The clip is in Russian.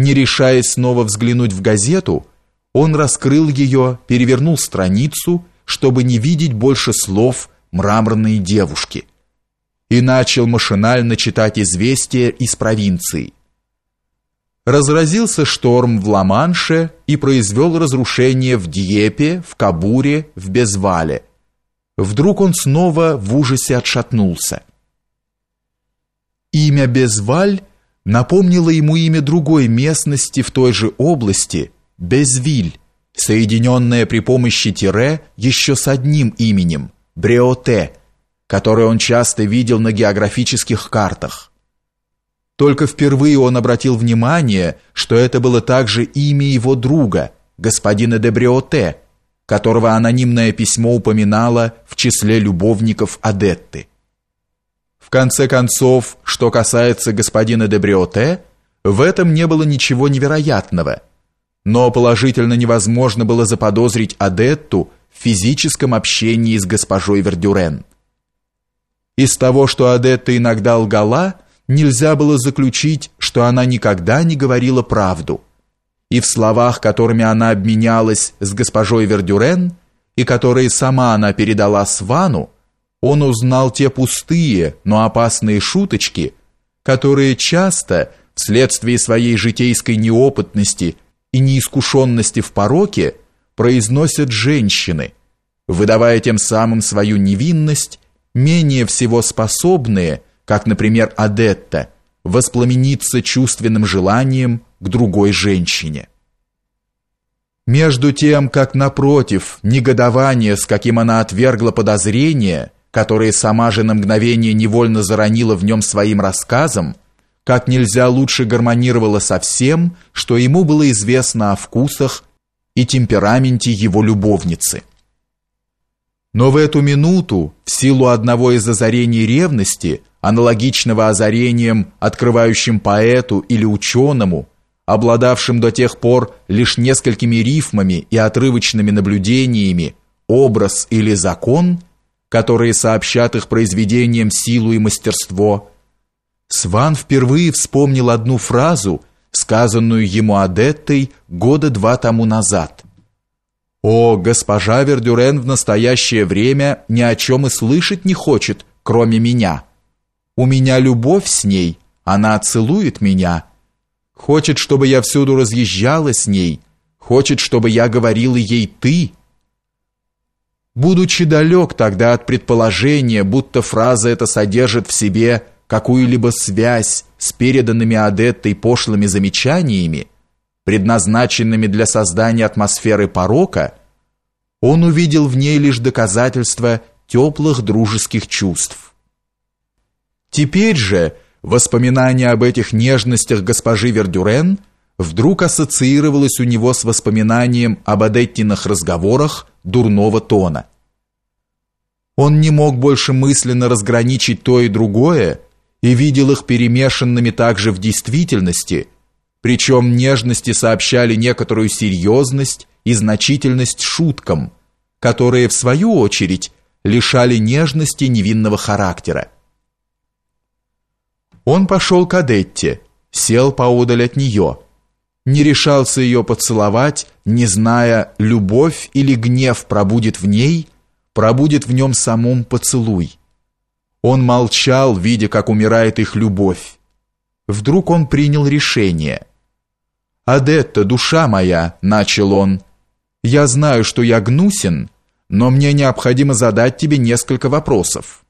Не решаясь снова взглянуть в газету, он раскрыл ее, перевернул страницу, чтобы не видеть больше слов мраморной девушки, и начал машинально читать известия из провинции. Разразился шторм в Ла-Манше и произвел разрушение в Дьепе, в Кабуре, в Безвале. Вдруг он снова в ужасе отшатнулся. Имя Безваль напомнило ему имя другой местности в той же области, Безвиль, соединенное при помощи тире еще с одним именем, Бреоте, которое он часто видел на географических картах. Только впервые он обратил внимание, что это было также имя его друга, господина де Бреоте, которого анонимное письмо упоминало в числе любовников Адетты. В конце концов, что касается господина де Бриоте, в этом не было ничего невероятного. Но положительно невозможно было заподозрить Адетту в физическом общении с госпожой Вердюрен. Из того, что Адетта иногда лгала, нельзя было заключить, что она никогда не говорила правду. И в словах, которыми она обменялась с госпожой Вердюрен, и которые сама она передала Свану, он узнал те пустые, но опасные шуточки, которые часто, вследствие своей житейской неопытности и неискушенности в пороке, произносят женщины, выдавая тем самым свою невинность, менее всего способные, как, например, Адетта, воспламениться чувственным желанием к другой женщине. Между тем, как напротив, негодование, с каким она отвергла подозрения, которые сама же на мгновение невольно заронила в нем своим рассказом, как нельзя лучше гармонировало со всем, что ему было известно о вкусах и темпераменте его любовницы. Но в эту минуту, в силу одного из озарений ревности, аналогичного озарениям, открывающим поэту или ученому, обладавшим до тех пор лишь несколькими рифмами и отрывочными наблюдениями, образ или закон – которые сообщат их произведениям силу и мастерство. Сван впервые вспомнил одну фразу, сказанную ему Адеттой года два тому назад. «О, госпожа Вердюрен в настоящее время ни о чем и слышать не хочет, кроме меня. У меня любовь с ней, она целует меня. Хочет, чтобы я всюду разъезжала с ней, хочет, чтобы я говорила ей «ты», Будучи далек тогда от предположения, будто фраза эта содержит в себе какую-либо связь с переданными Адеттой пошлыми замечаниями, предназначенными для создания атмосферы порока, он увидел в ней лишь доказательство теплых дружеских чувств. Теперь же воспоминание об этих нежностях госпожи Вердюрен вдруг ассоциировалось у него с воспоминанием об Адеттиных разговорах дурного тона. Он не мог больше мысленно разграничить то и другое и видел их перемешанными также в действительности, причем нежности сообщали некоторую серьезность и значительность шуткам, которые, в свою очередь, лишали нежности невинного характера. Он пошел к Адетте, сел поодаль от нее, не решался ее поцеловать, не зная, любовь или гнев пробудет в ней, пробудет в нем самом поцелуй. Он молчал, видя, как умирает их любовь. Вдруг он принял решение. «Адетта, душа моя», — начал он, — «я знаю, что я гнусен, но мне необходимо задать тебе несколько вопросов».